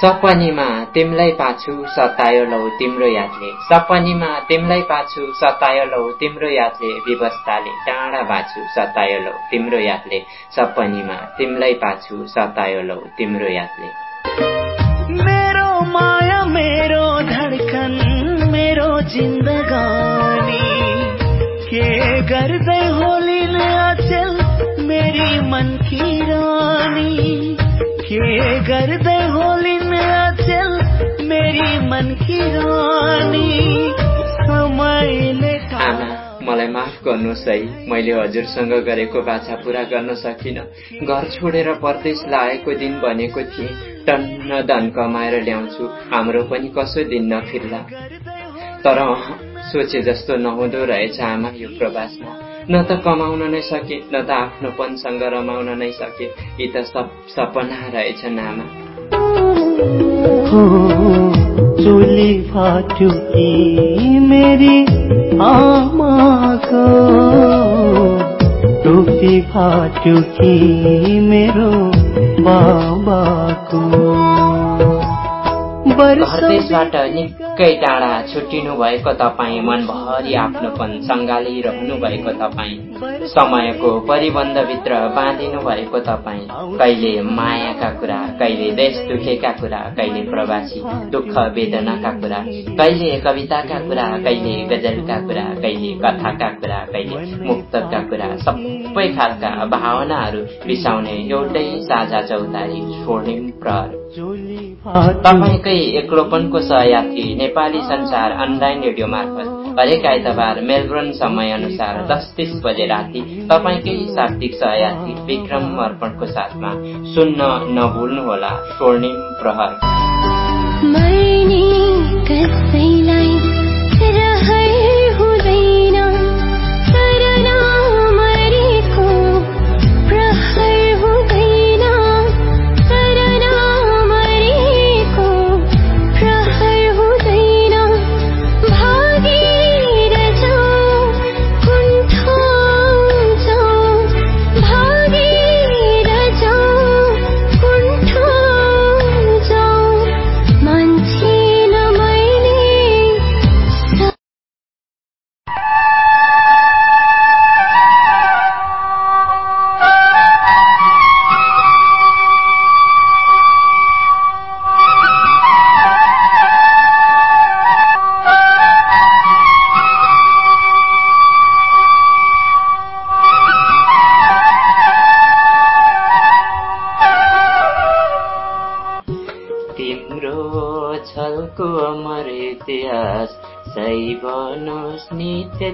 सपनीमा तिमीलाई पाछु सतायो लौ तिम्रो यादले। सपनीमा तिमीलाई पाछु सतायो लौ तिम्रो यादले। व्यवस्थाले टाढा बाछु सतायो लौ तिम्रो यादले। सपनीमा तिमीलाई पाछु सतायो लौ तिम्रो यादले। मेरो माया मेरो धडकन मेरो जिन्दगानी के गर्दै होलिन अचल मेरी मन की रानी के गर्दै होलिन आमा मलाई माफ गर्नुहोस् है मैले हजुरसँग गरेको बाछा पूरा गर्न सकिनँ। घर छोडेर परदेश लागेको दिन भनेको थिएँ टन्न धन कमाएर ल्याउँछु हाम्रो पनि कसो दिन नफिर्ला। तर सोचे जस्तो नहुँदो रहेछ आमा यो प्रवासमा। न त कमाउन नै सके न त आफ्नोपनसँग रमाउन नै सके यी त सब सपना रहेछन् आमा। चोली फाट्यो कि मेरी आमाको टोपी फाट्यो कि मेरो बाबाको घरदेशबाट निकै टाढा छुट्टिनु भएको तपाईँ मनभरि आफ्नोपन सङ्गालिरहनु भएको तपाईँ समयको परिबन्धभित्र बाँधिनु भएको तपाईँ। कहिले मायाका कुरा कहिले देश दुखेका कुरा कहिले प्रवासी दुःख वेदनाका कुरा कहिले कविताका कुरा कहिले गजलका कुरा कहिले कथाका कुरा कहिले मुक्तका कुरा सबै खालका भावनाहरू बिसाउने एउटै साझा चौतारी स्वर्णिम प्रहर। तपाईँकै एक्लोपनको सहयात्री नेपाली संसार अनलाइन रेडियो मार्फत हरेक आइतबार मेलबोर्न समय अनुसार दस तिस बजे राति तपाईँकै शाब्दिक सहयात्री विक्रम अर्पणको साथमा सुन्न नभुल्नुहोला स्वर्णिम प्रहर।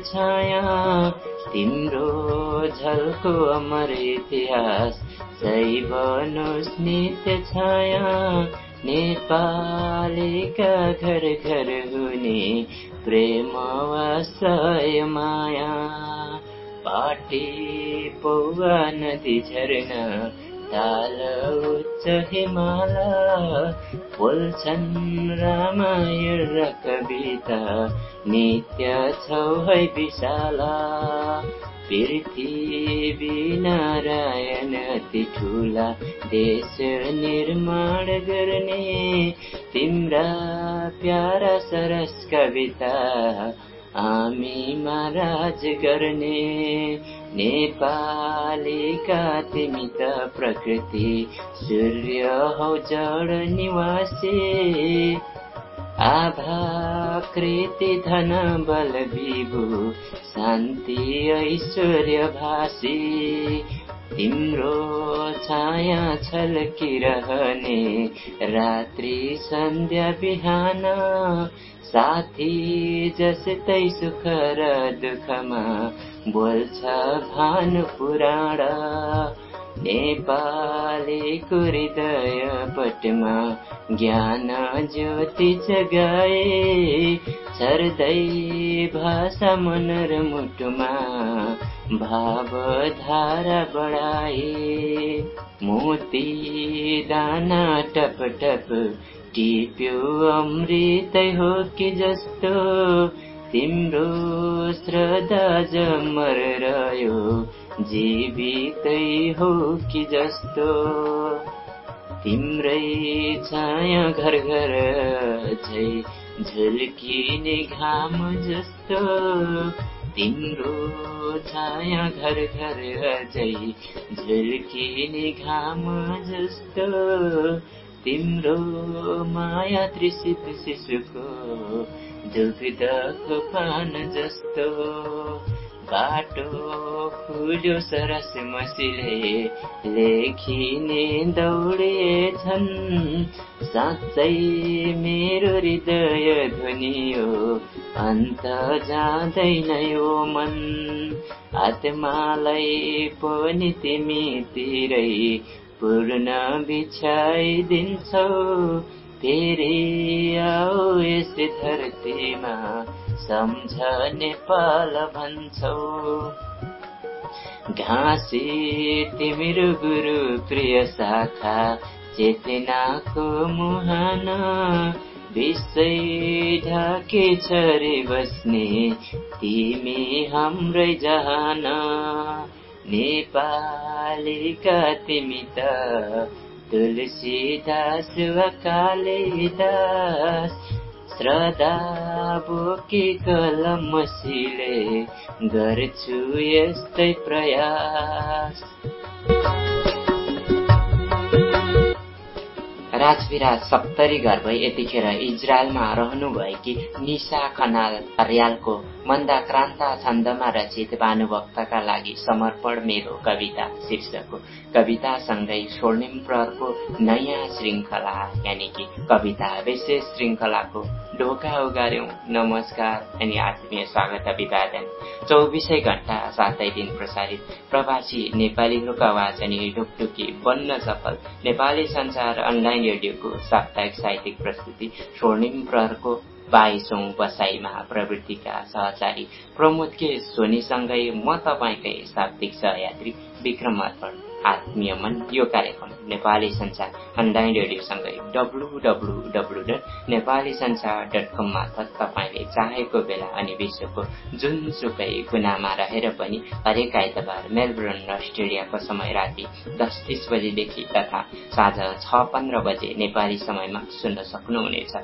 छाया। तिम्रो झल्को अमर इतिहास बनोस् नित्य छाया। नेपालीका घर घर हुने प्रेम वासय माया। पाटी पौवा नदी झरना ताल उच्च हिमाल बोल्छन् रामायण र कविता नित्य छौ है विशाल पृथ्वी नारायण अति ठुला देश निर्माण गर्ने तिम्रा प्यारा सरस कविता हामीमा राज गर्ने नेपालीका तिमी त प्रकृति सूर्य हौ जड निवासी. आभाकृति धन बल विभु शान्ति ऐश्वर्य भाषी तिम्रो छाया छल्किरहने रात्रि सन्ध्या बिहान साथी जस्तै सुख र दुःखमा बोल्छ भानु पुराण नेपालीको हृदय पटमा ज्ञान ज्योति जगाए छर्दै भाषा मन र मुटुमा भावधारा बढाए मोती दाना टप टप टिप्यो अमृतै हो कि जस्तो तिम्रो श्रद्धा जमर रह्यो जीवितै हो कि जस्तो। तिम्रै छाया घर घर झै झुल्किने घाम जस्तो तिम्रो छाया घर घर झै झुल्किने घाम जस्तो। तिम्रो माया त्रिसित शिशुको दुग्धको पान जस्तो। बाटो खुल्यो सरस मसिले लेखिने दौडेछन् साँच्चै मेरो हृदय ध्वनियो अन्त जाँदैन यो मन। आत्मालाई पनि तिमीतिरै पूर्ण बिछाइदिन्छौ। फेरि आऊ यस धरतीमा सम्झ नेपाल भन्छौ। घाँसी तिम्रो गुरु प्रिय शाखा चेतनाको मुहान विषय ढाके छरे बस्ने तिमी हाम्रै जहान। नेपालीका तिमी त तुलसी दास वा कालिदास श्रद्धा बोकी कलम मसिले गर्छु यस्तै प्रयास। राजविराज सप्तरी घर भई यतिखेर इजरायलमा रहनुभएकी निशा खनाल अर्यालको मन्दाक्रान्ता छन्दमा रचित भानुभक्तका लागि समर्पण मेरो कविता शीर्षकको कवितासँगै स्वर्णिम प्रहरको नयाँ श्रृङ्खला यानि कि कविता विशेष श्रृङ्खलाको ढोका उगार्यौं। नमस्कार अनि आत्मीय स्वागत अभिवादन। चौबिसै घण्टा सातै दिन प्रसारित प्रवासी नेपालीहरूको आवाज अनि ढुकढुकी बन्न सफल नेपाली संसार अनलाइन रेडियोको साप्ताहिक साहित्यिक प्रस्तुति स्वर्णिम प्रहरको बाइसौं बसाईमा प्रवृत्तिका सहचारी प्रमोद के सोनीसँगै म तपाईँकै शाब्दिक सहयात्री विक्रम अर्पण आत्मीय मन यो कार्यक्रम Nepali Sansar online रेडियोसँगै W W W dot Nepali Sansar dot com मार्फत तपाईँले चाहेको बेला अनि विश्वको जुनसुकै कुनामा रहेर पनि हरेक आइतबार मेलबोर्न अस्ट्रेलियाको समय राति दस तिस बजेदेखि तथा साँझ छ पन्ध्र बजे नेपाली समयमा सुन्न सक्नुहुनेछ।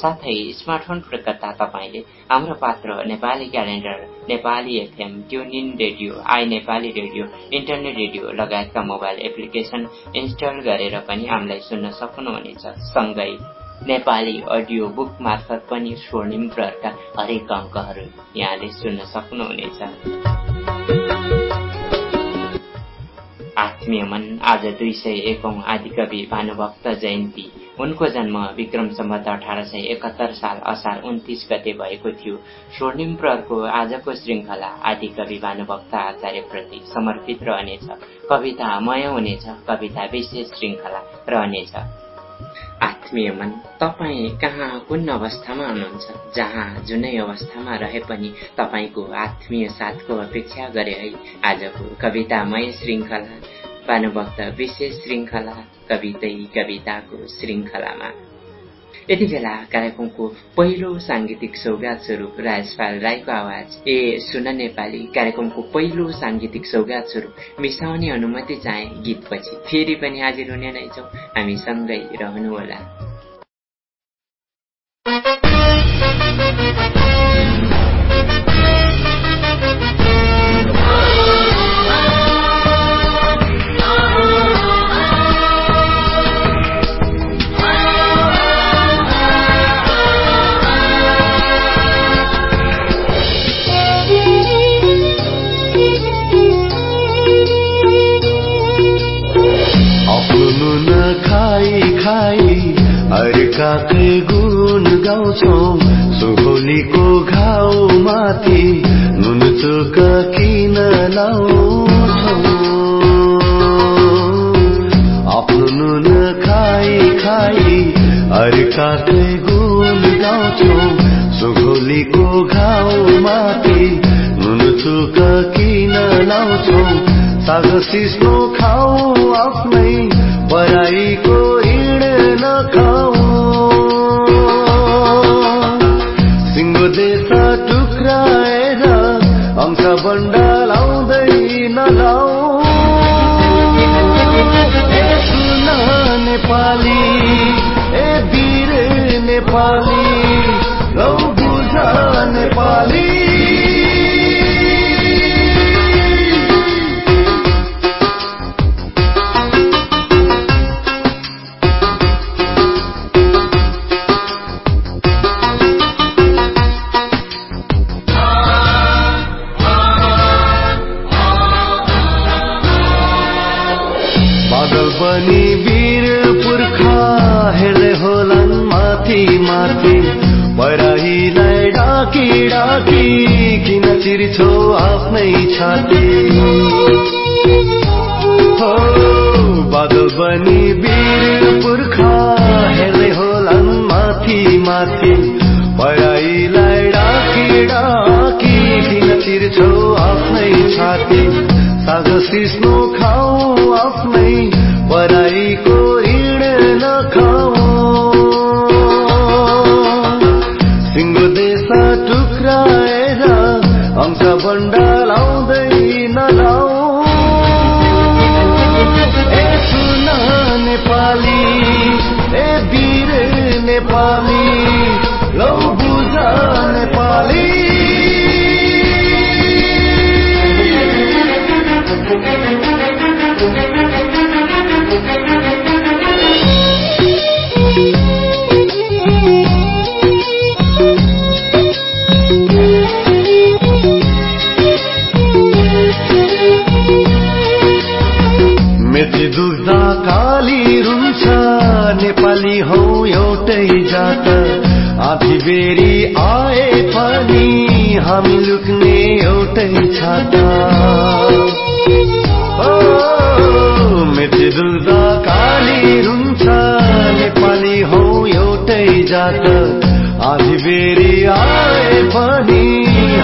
साथै स्मार्टफोन प्रयोगकर्ता तपाईँले Hamro Patro Nepali calendar Nepali FM TuneIn radio I Nepali radio internet radio लगायतका मोबाइल एप्लिकेसन इन्स्टल गरेर पनि हामीलाई सुन्न सक्नुहुनेछ। सँगै नेपाली अडियो बुक मार्फत पनि स्वर्णिम प्रहरका हरेक अङ्कहरू यहाँले सुन्न सक्नुहुनेछ। आत्मीय मन आज दुई सय एकौं आदिकवि भानुभक्त जयन्ती। उनको जन्म विक्रम सम्बत अठार सय एकहत्तर साल असार उन्तिस गते भएको थियो। स्वर्णिम प्रहरको आजको श्रृङ्खला आदिकवि भानुभक्त आचार्यप्रति समर्पित रहनेछ। कवितामय हुनेछ। कविता विशेष श्रृङ्खला रहनेछ। आत्मीय मन तपाईँ कहाँ कुन अवस्थामा हुनुहुन्छ जहाँ जुनै अवस्थामा रहे पनि तपाईँको आत्मीय साथको अपेक्षा गरे है। आजको कवितामय श्रृङ्खला भानुभक्त विशेष श्रृङ्खला कवितै कविताको श्रृङ्खलामा। यति बेला कार्यक्रमको पहिलो साङ्गीतिक सौगात स्वरूप राजपाल राईको आवाज ए सुन नेपाली कार्यक्रमको पहिलो साङ्गीतिक सौगात स्वरूप मिसाउने अनुमति चाहे गीतपछि फेरि पनि हाजिर हुने नै छौ। हामी सँगै रहनुहोला। अर्काकै गुण गाउँछौ। सुगोलीको घाउ माथि नुन चोक किन लाउँछौ? आफ्नो नुन खाई खाई अर्काकै गुण गाउँछौ। सुगोलीको घाउ माथि नुन चोक किन लाउँछौ? साग सिस्नो खाऊ आफ्नै पराईको हिँड नखाऊ। सिङ्गो देश टुक्राएर अंश बन्डा जात। आधी बेरी आए पनि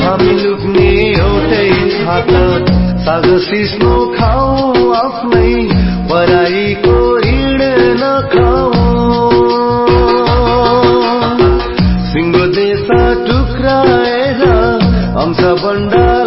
हामी लुक्ने एउटै छात साग सिस्नो खाऊ आफ्नै पराईको ऋण नखाऊ सिङ्गो देश टुक्राएर अंश बन्डा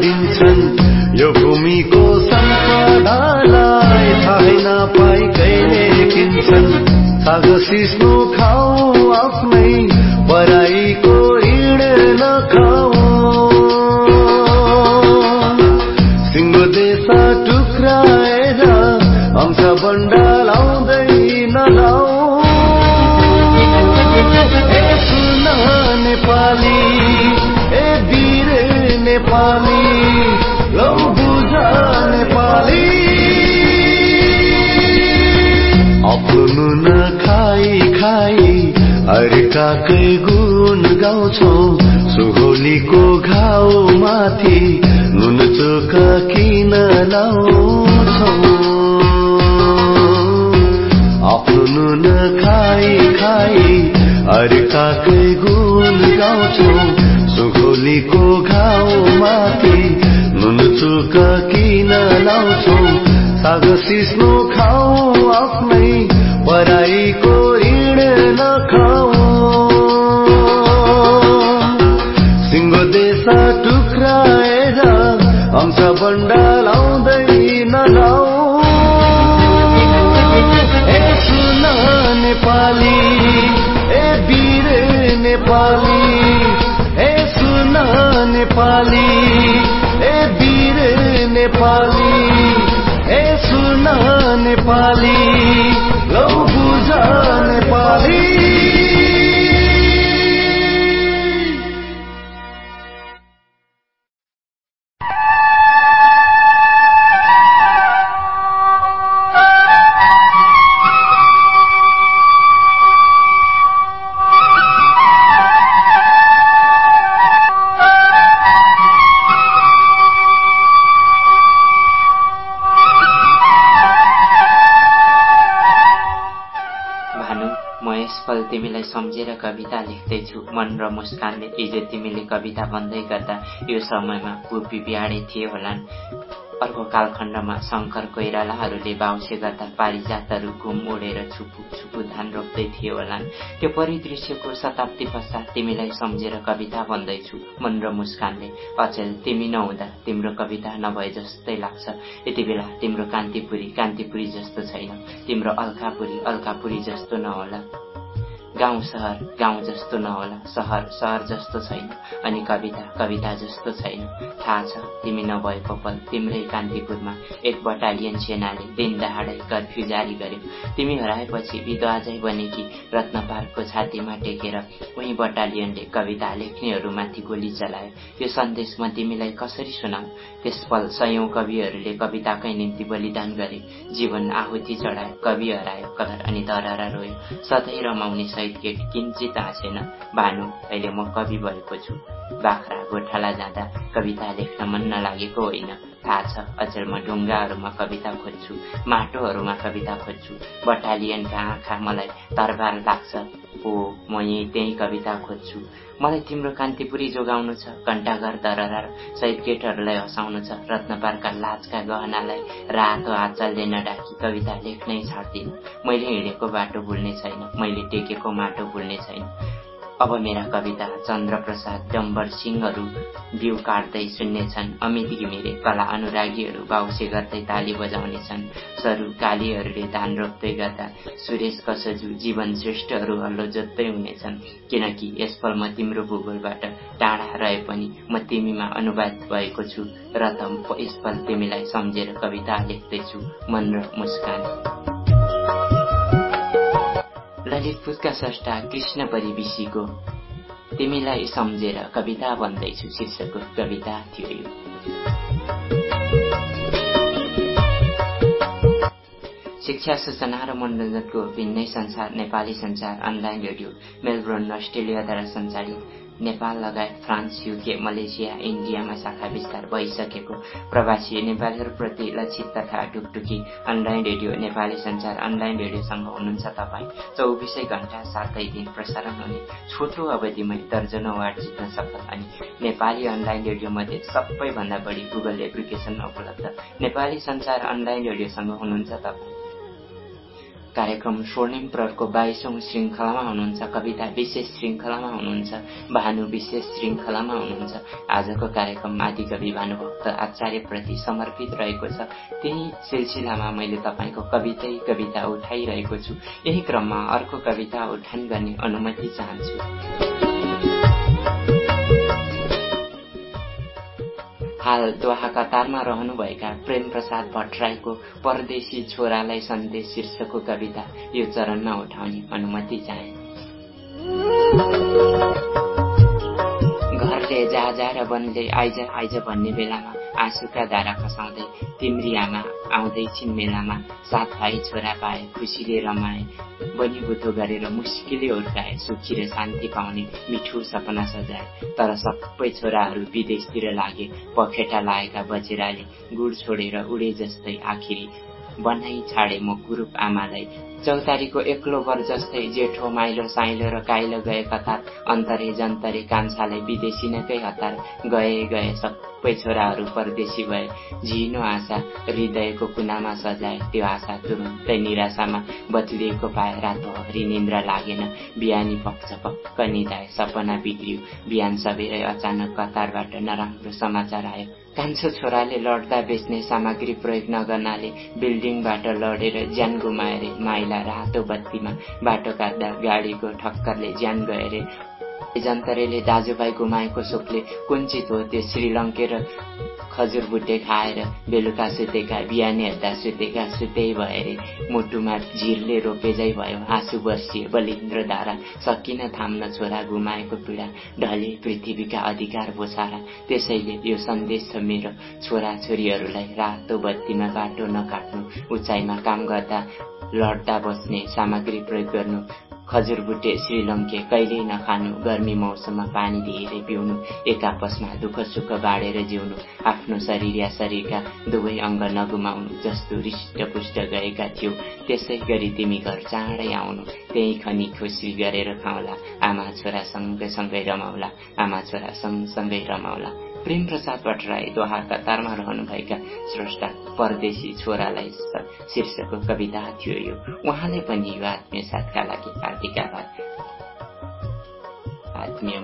दिन्छन् यो भूमिको सम्पदालाई थाहै नपाइकै कहिले किन्छन्। साग सिस्नो आफ्नो नखाई खाई अर्काकै गुण गाउँछौ। सुहोलीको घाउ माथि नुन चोक किन लाउँछौ? आफ्नो नखाई खाई अर्काकै गुण गाउँछौ। गोलीको घाउ माथि नुन चुक किन लाउँछु? साग सिस्नो खाऊ आफ्नै पराईको ऋण नखाऊ मुस्कानले हिजो तिमीले कविता भन्दै गर्दा यो समयमा पुपी बिहाडे थिए होलान् अर्को कालखण्डमा शङ्कर कोइरालाहरूले बाउसे गर्दा पारिजातहरू घुम उडेर छुपु छुपु धान रोप्दै थिए होलान् त्यो परिदृश्यको शताब्दी पश्चात तिमीलाई सम्झेर कविता भन्दैछु मन र मुस्कानले। अचेल तिमी नहुँदा तिम्रो कविता नभए जस्तै लाग्छ। यति बेला तिम्रो कान्तिपुरी कान्तिपुरी जस्तो छैन। तिम्रो अल्कापुरी अल्कापुरी जस्तो नहोला। गाउँ सहर गाउँ जस्तो नहोला सहर सहर जस्तो छैन अनि कविता कविता जस्तो छैन। थाहा छ तिमी नभएको पल तिम्रै कान्तिपुरमा एक बटालियन सेनाले दिन दहाडै कर्फ्यू जारी गर्यो। तिमी हराएपछि विधवाजै बनेकी रत्न पार्कको छातीमा टेकेर उही बटालियनले कविता लेख्नेहरूमाथि गोली चलायो। यो सन्देश म तिमीलाई कसरी सुनाऊ? त्यस पल सयौं कविहरूले कविताकै निम्ति बलिदान गरे। जीवन आहुति चढायो कवि हरायो कलर अनि धरहरा रोयो। सधैँ रमाउने सहित केट किन्चित हाँसेन भानु अहिले म कवि भएको छु। बाख्रा गोठाला जाँदा कविता लेख्न मन नलागेको होइन। थाहा छ अचेल म ढुङ्गाहरूमा कविता खोज्छु माटोहरूमा कविता खोज्छु। बटालियनका आँखा मलाई तरबार लाग्छ। हो म यहीँ त्यही कविता खोज्छु। मलाई तिम्रो कान्तिपुरी जोगाउनु छ घन्टाघर दररार सहित केटहरूलाई हँसाउनु छ रत्नपारका लाजका गहनालाई रातो आचालले नडाकी कविता लेख्नै छाड्दिनँ। मैले हिँडेको बाटो भुल्ने छैन मैले टेकेको माटो भुल्ने छैन। अब मेरा कविता चन्द्रप्रसाद डम्बर सिंहहरू बिउ काट्दै सुन्नेछन्। अमित घिमिरे कला अनुरागीहरू बाउसे गर्दै ताली बजाउनेछन्। सरू कालीहरूले धान रोप्दै गर्दा सुरेश कसजु जीवन श्रेष्ठहरू हल्लो जोत्दै हुनेछन्। किनकि यसपल म तिम्रो भूगोलबाट टाढा रहे पनि म तिमीमा अनुवाद भएको छु र त यसपल तिमीलाई सम्झेर कविता लेख्दैछु। मन र मुस्कान। ललितपुरका स्रष्टा कृष्ण परिविशीको। तिमीलाई सम्झेर कविता भन्दैछु शीर्षकको कविता थियो यो। शिक्षा सूचना र मनोरञ्जनको भिन्नै संसार Nepali Sansar online radio Melbourne अस्ट्रेलियाद्वारा सञ्चालित नेपाल लगायत फ्रान्स युके मलेसिया इन्डियामा शाखा विस्तार भइसकेको प्रवासी नेपालीहरूप्रति लक्षित तथा ढुकढुकी अनलाइन रेडियो नेपाली संचार अनलाइन रेडियोसँग हुनुहुन्छ तपाईँ। चौबिसै घण्टा सातै दिन प्रसारण हुने छोटो अवधिमै दर्जनौ वार्ड जित्न सफल अनि नेपाली अनलाइन रेडियो मध्ये सबैभन्दा बढी गुगल एप्लिकेसन उपलब्ध। नेपाली संचार अनलाइन रेडियोसँग हुनुहुन्छ तपाईँ। कार्यक्रम स्वर्णिम प्रहरको बाइसौं श्रृङ्खलामा हुनुहुन्छ कविता विशेष श्रृङ्खलामा हुनुहुन्छ भानु विशेष श्रृङ्खलामा हुनुहुन्छ। आजको कार्यक्रम आदिकवि भानुभक्त आचार्यप्रति समर्पित रहेको छ। त्यही सिलसिलामा मैले तपाईँको कवितै कविता उठाइरहेको छु। यही क्रममा अर्को कविता उठान गर्ने अनुमति चाहन्छु। हाल दोहा कतारमा रहनुभएका प्रेम प्रसाद भट्टराईको परदेशी छोरालाई सन्देश शीर्षकको कविता यो चरणमा उठाउने अनुमति चाहे। घरले जा जा र वनले आइज आइज भन्ने बेलामा आँसुका धारा खसाउँदै तिम्री आमा आउँदै छिन् मेलामा। सात भाइ छोरा पाए खुसीले रमाए बनिबुतो गरेर मुस्किलले हुर्काए सुखी र शान्ति पाउने मिठो सपना सजाए। तर सबै छोराहरू विदेशतिर लागे पखेटा लागेका बजेराले गुड छोडेर उडे जस्तै आखिरी बनाइ छाडे म कुरूप आमालाई। चौतारीको एक्लो वर जस्तै जेठो माइलो साइलो र काइलो गए कतार अन्तरे जन्तरे कान्छालाई विदेशी नकै हतार गए गए सबै छोराहरू परदेशी भए। झिनो आशा हृदयको कुनामा सजाए त्यो आशा तुरुन्तै निराशामा बदलिएको पाए। रातो हरि निन्द्रा लागेन बिहानी पक्ष पक्क निधाए सपना बिग्रियो। बिहान सबेरै अचानक कतारबाट नराम्रो समाचार आयो। कान्छो छोराले लड्दा बेच्ने सामग्री प्रयोग नगर्नाले बिल्डिङबाट लडेर ज्यान गुमाए माइला रातो बत्तीमा बाटो काट्दा गाडीको ठक्करले ज्यान गए रे जन्तरेले दाजुभाइ गुमाएको शोकले कुञ्चित हो त्यो श्रीलङ्के र खजुर बुट्टे खाएर बेलुका सुतेका बिहानी हेर्दा सुतेका सुतै भए रे मुटुमा झिरले रोपेजै भयो आँसु बर्सिए बलिन्द्र धारा सकिन थाम्न छोरा गुमाएको पीडा ढले पृथ्वीका अधिकार बोसारा। त्यसैले यो सन्देश छ मेरो छोरा छोरीहरूलाई रातो बत्तीमा बाटो नकाट्नु उचाइमा काम गर्दा लड्दा बस्ने सामग्री प्रयोग गर्नु खजुर बुटे श्रीलङ्के कहिल्यै नखानु गर्मी मौसममा पानी धेरै पिउनु एक आपसमा दुःख सुख बाँडेर जिउनु आफ्नो शरीर या शरीरका दुवै अङ्ग नगुमाउनु जस्तो पुष्ट गएका थियौ। त्यसै गरी तिमी घर चाँडै आउनु त्यही खनी खुसी गरेर खाउला। आमा छोरा सँगसँगै रमाउला आमा छोरा सँगसँगै रमाउला। प्रेम प्रसाद भट्टराई दोहा कतारमा रहनुभएका स्रष्टा परदेशी छोरालाई शीर्षकको कविता थियो यो। उहाँले पनि यो आत्मीय साथका लागि हार्दिक आत्मीय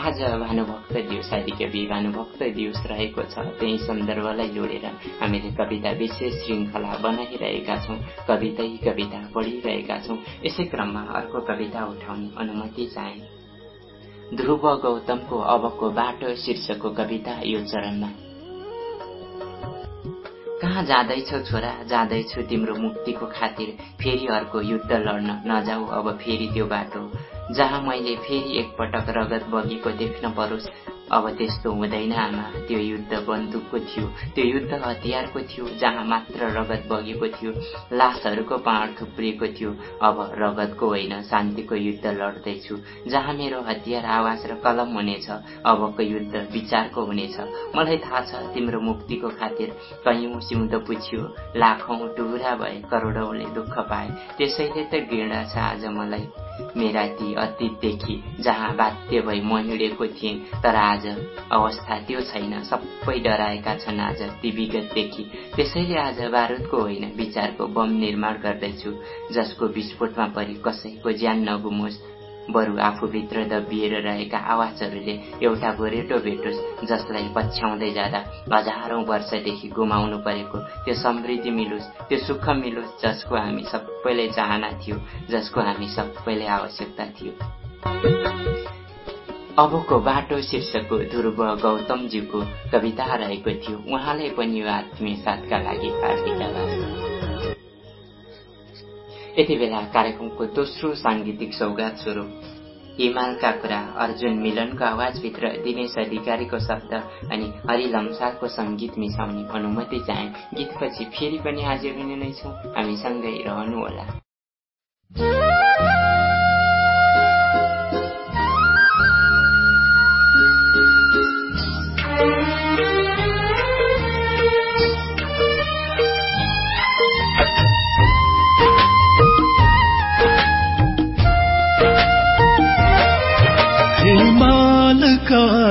आज भानुभक्त दिवस आदि कवि भानुभक्त दिवस रहेको छ। त्यही सन्दर्भलाई जोडेर हामीले कविता विशेष श्रृङ्खला बनाइरहेका छौँ। कवितै कविता पढिरहेका छौँ। यसै क्रममा अर्को कविता उठाउने अनुमति चाहे। ध्रुव गौतमको अबको बाटो शीर्षकको कविता यो चरणमा। कहाँ जाँदैछौ छोरा? जाँदैछु तिम्रो मुक्तिको खातिर फेरि अर्को युद्ध लड्न नजाऊ अब फेरि त्यो बाटो। जहाँ मैले फेरि एकपटक रगत बगेको देख्न परोस् अब त्यस्तो हुँदैन आमा त्यो युद्ध बन्दुकको थियो। त्यो युद्ध हतियारको थियो जहाँ मात्र रगत बगेको थियो लासहरूको पाहाड थुप्रिएको थियो। अब रगतको होइन शान्तिको युद्ध लड्दैछु। जहाँ मेरो हतियार आवाज र कलम हुनेछ अबको युद्ध विचारको हुनेछ। मलाई थाहा छ तिम्रो मुक्तिको खातिर कैयौँ सिउँदो पुछ्यो लाखौँ टुरा भए करोडौँले दुःख पाए। त्यसैले त घृणा छ आज मलाई। मेरा ती अतीतदेखि जहाँ बाध्य भई म हिँडेको थिएँ तर अवस्था त्यो छैन। सबै डराएका छन् आज ती विगतदेखि त्यसैले आज बारुदको होइन विचारको बम निर्माण गर्दैछु जसको विस्फोटमा परि कसैको ज्यान नगुमोस्। बरु आफूभित्र दबिएर रहेका आवाजहरूले एउटा गोरेटो भेटोस् जसलाई पछ्याउँदै जाँदा हजारौँ वर्षदेखि गुमाउनु परेको त्यो समृद्धि मिलोस् त्यो सुख मिलोस् जसको हामी सबैले चाहना थियो जसको हामी सबैले आवश्यकता थियो। अबको बाटो शीर्षकको ध्रुव गौतमज्यूको कविता रहेको थियो। उहाँले पनि यो आत्मीय साथका लागि यति बेला कार्यक्रमको दोस्रो साङ्गीतिक सौगात स्वरूप हिमालका कुरा अर्जुन मिलनको आवाजभित्र दिनेश अधिकारीको शब्द अनि हरि लम्सालको सङ्गीत मिसाउने अनुमति चाहे गीतपछि फेरि पनि हाजिर हुने नै छौँ। हामीसँगै रहनुहोला।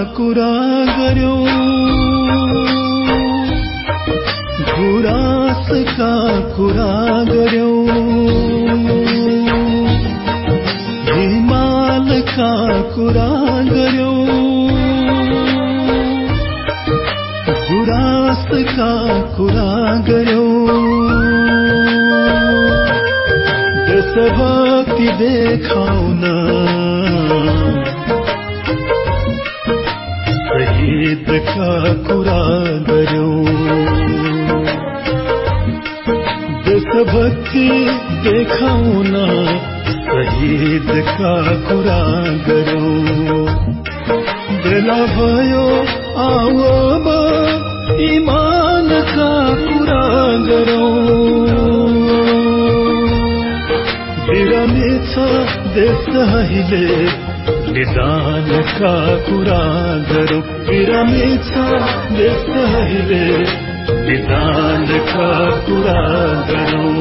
कुरा गर्यो। गुरासका कुरा गर्यो। हिमालका कुरा गर्यो। गुरासका कुरा गर्यो। देशभक्ति देखाउन शहीदका कुरा गर्यौँ देशभक्ति देखाउन शहीदका कुरा गर्यौँ बेला भयो आव इमानका कुरा गरौँ बिरामी छ देश अहिले निदानका कुरा गरौँ बिरामी छ देश अहिले निदानका कुरा गरौँ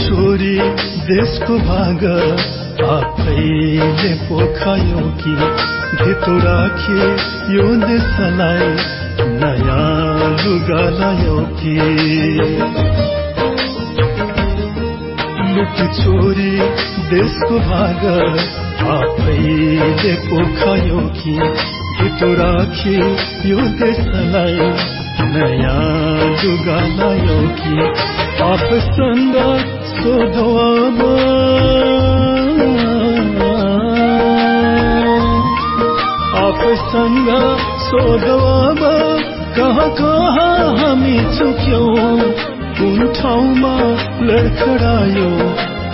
छोरी देशको भाग। आफैले पोखायो कि धितो राखे यो देशलाई नयाँ लुगा लायो कि? लुकी छोरी देशको भाग आफैले पोखायो कि धितो राखे यो देशलाई नयाँ लुगा लायो कि? आफसँग सोधो आफसँग सोधो अब कहाँ कहाँ हामी चुक्यौँ कुन ठाउँमा लडखडायो?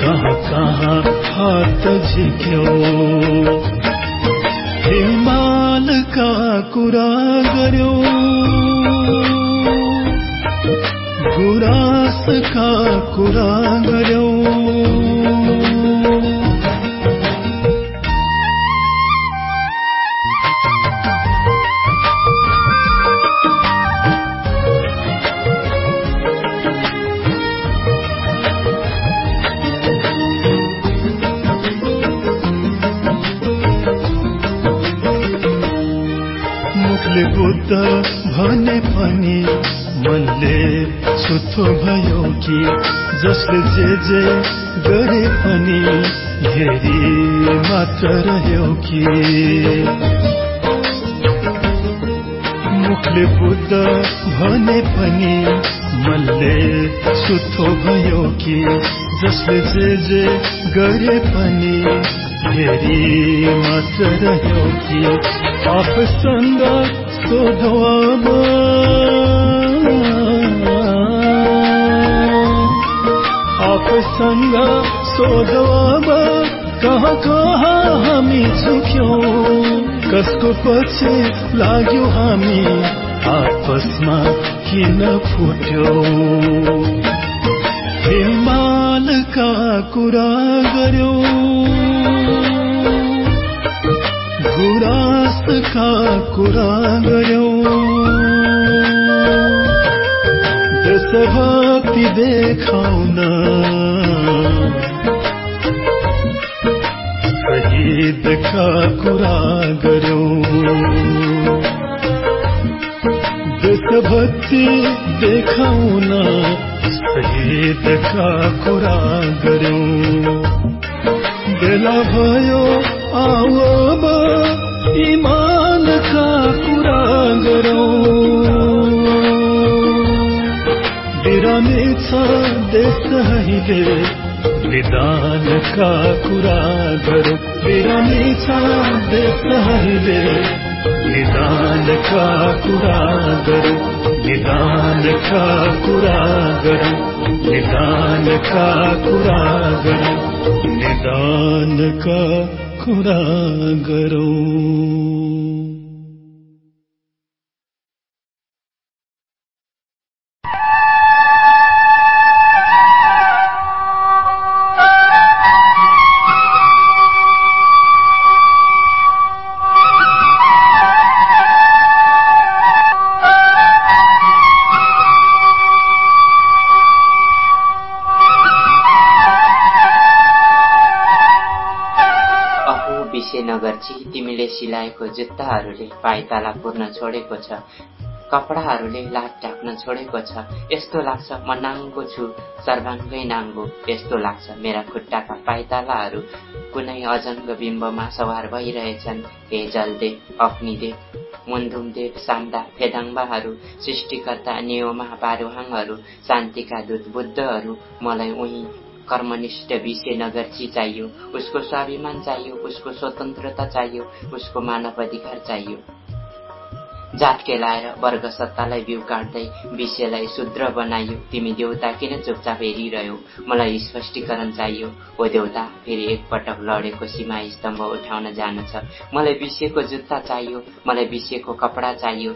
कहाँ कहाँ हात झिक्यौ? हिमालका कुरा गर्यो। गुरासका कुरा गर्यो। जसले जे जे गरे पनि हेरी मात्र रह्यो कि। मुखले बुद्ध भने पनि मनले सुथो भयो कि। जसले जे जे गरे पनि हेरी मात्र रह्यो कि। आफसँग सोधो अब आफसँग सोधो अब कहाँ कहाँ हामी झुक्यौँ कसको पछि लाग्यो हामी आपसमा किन फुट्यो। हिमालका कुरा गर्यो। गुरासका कुरा गर्यो। देशभक्ति देखाउन। शहीदका कुरा गर्यो। देशभक्ति देखाउन शहीदका कुरा गर्यो। बेला भयो आव इमानका कुरा गरौँ बिरामी छ देश अहिले विधानका कुरा गरौँ बिरामी छ देश अहिले निदानका कुरा गरौँ निदानका कुरा गरौँ निदानका कुरा गरौँ निदानका कुरा गरौँ नगर्छी तिमीले सिलाएको जुत्ताहरूले पाइताला पुर्न छोडेको छ कपडाहरूले लाट ढाक्न छोडेको छ यस्तो लाग्छ म नाङ्गो छु सर्वाङ्गै नाङ्गो यस्तो लाग्छ मेरा खुट्टाका पाइतालाहरू कुनै अजङ्ग बिम्बमा सवार भइरहेछन्। हे जलदेव अग्निदेव मुन्धुमदेव साम्दा फेदाङ्बाहरू सृष्टिकर्ता नियोमा पारुहाङहरू शान्तिका दूत बुद्धहरू मलाई उही कर्मनिष्ठ विषय नगर्ची चाहियो उसको स्वाभिमान चाहियो उसको स्वतन्त्रता चाहियो उसको मानव अधिकार चाहियो जात केलाएर वर्ग सत्तालाई बिउ काट्दै विषयलाई शुद्र बनाइयो तिमी देउता किन चुपचाप हेरिरह्यो मलाई स्पष्टीकरण चाहियो ओ देउता फेरि एकपटक लडेको सीमा स्तम्भ उठाउन जानु छ मलाई विषयको जुत्ता चाहियो मलाई विषयको कपडा चाहियो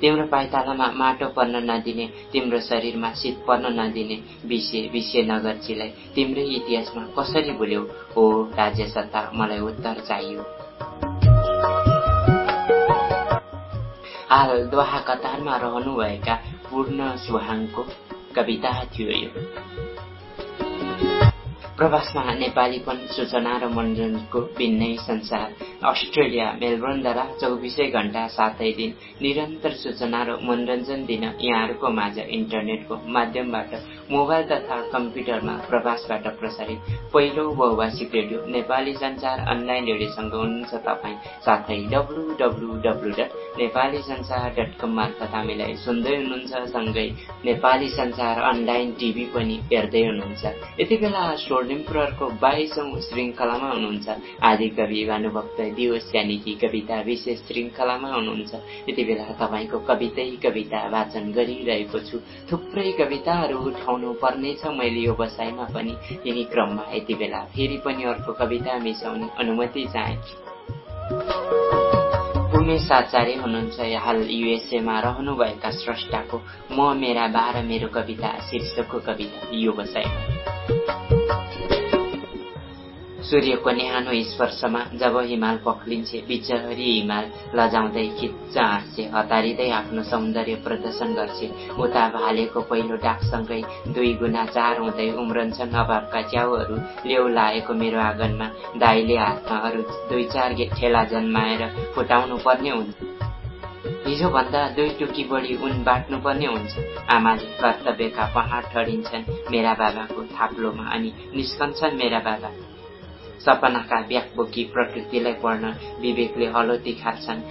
तिम्रो पाइतालामा माटो पर्न नदिने तिम्रो शरीरमा शीत पर्न नदिने विषय विषय नगर्चीलाई तिम्रै इतिहासमा कसरी भुल्यौ? हो राज्य सत्ता मलाई उत्तर चाहियो। हाल दोहा कतारमा रहनुभएका पूर्ण सुहाङको कविता थियो यो। प्रवासमा नेपालीपन सूचना र मनोरञ्जनको भिन्नै संसार। अस्ट्रेलिया मेलबर्नद्वारा चौबिसै घण्टा सातै दिन निरन्तर सूचना र मनोरञ्जन दिन यहाँहरूको माझ इन्टरनेटको माध्यमबाट मोबाइल तथा कम्प्युटरमा प्रवासबाट प्रसारित पहिलो बहुभाषिक रेडियो नेपाली संसार अनलाइन रेडियोसँग हुनुहुन्छ तपाईँ। साथै W W W dot Nepali Sansar dot com मार्फत हामीलाई सुन्दै हुनुहुन्छ सँगै नेपाली संसार अनलाइन टिभी पनि हेर्दै हुनुहुन्छ। यति बेला स्वर्णिम प्रहरको बाइसौं श्रृङ्खलामा हुनुहुन्छ। आदि कवि भानुभक्त दिवस यानि कि कविता विशेष श्रृङ्खलामा हुनुहुन्छ। यति बेला तपाईँको कवितै कविता वाचन गरिरहेको छु। थुप्रै कविताहरू उठाउन मैले यो बसाइमा पनि यही क्रममा यति बेला फेरि पनि अर्को कविता मिसाउने अनुमति चाहे। उमेश आचार्य हुनुहुन्छ हाल युएसएमा रहनुभएका स्रष्टाको म मेरा बाह्र मेरो कविता शीर्षकको कविता यो बसाइमा। सूर्यको न्यानो स्पर्शमा जब हिमाल पक्लिन्छे बिचहरी हिमाल लजाउँदै खिच्च हाँस्छे हतारिँदै आफ्नो सौन्दर्य प्रदर्शन गर्छे। उता भालेको पहिलो डाकसँगै दुई गुना चार हुँदै उम्रन्छन् अभावका च्याउहरू। लेउ लागेको मेरो आँगनमा दाइले हातमा अरू दुई चार ठेला जन्माएर फुटाउनु पर्ने हुन्छ। हिजोभन्दा दुई टुकी बढी उन बाँट्नु पर्ने हुन्छ। आमाले कर्तव्यका पहाड ठडिन्छन् मेरा बाबाको थाप्लोमा अनि निस्कन्छन् मेरा बाबा। सपनाका बोकी प्रकृतिलाई पढ्न विवेकले हलोती खार्छन्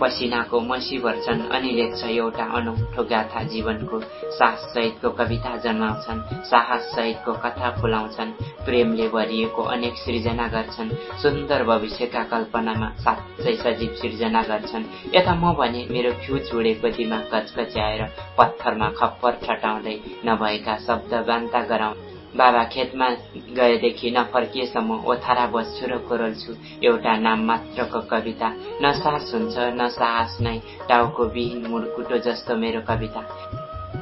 पसिनाको मसी भर्छन् अनि लेख्छ एउटा अनौठो गाथा जीवनको साहस सहितको कविता जन्माउँछन् साहस सहितको कथा फुलाउँछन् प्रेमले भरिएको अनेक सृजना गर्छन् सुन्दर भविष्यका कल्पनामा साँच्चै सजीव सृजना गर्छन्। यता म भने मेरो फ्युज उडेको दिमाग कचकच्याएर पत्थरमा खप्पर ठटाउँदै नभएका शब्द बान्ता गराउँ बाबा खेतमा गएदेखि नफर्किएसम्म ओथारा बस्छु र कोरल्छु। एउटा नाम मात्रको कविता। न हुन्छ न साहस नै। टाउको विहीन मुडकुटो जस्तो मेरो कविता।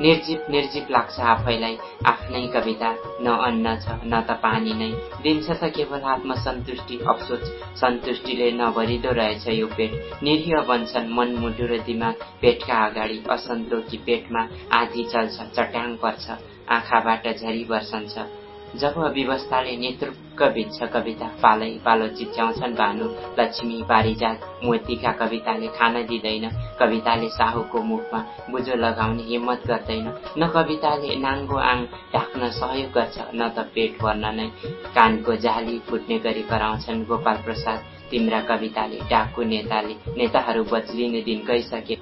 निर्जीव निर्जीव लाग्छ आफैलाई। आफ्नै कविता। न अन्न छ न त पानी नै। दिन्छ त केवल आत्मसन्तुष्टि अफसोच सन्तुष्टिले नभरिदो रहेछ यो पेट। निरीह बन्छन् मन मुटु र दिमाग। पेटका अगाडि असन्तोकी पेटमा आधी चल्छ चट्याङ पर्छ। आँखाबाट झरी बर्सन्छ। जब व्यवस्थाले नेतृत्व भिज्छ कविता पालै पालो चिच्याउँछन् भानु लक्ष्मी पारिजात मोतीका कविताले खान दिँदैन कविताले साहुको मुखमा बुझो लगाउने हिम्मत गर्दैन। न कविताले नाङ्गो आङ ढाक्न सहयोग गर्छ न त पेट भर्न नै कानको जाली फुट्ने गरी कराउँछन्। गोपाल प्रसाद तिम्रा कविताले डाकु नेताले नेताहरू बचलिने दिन गइसके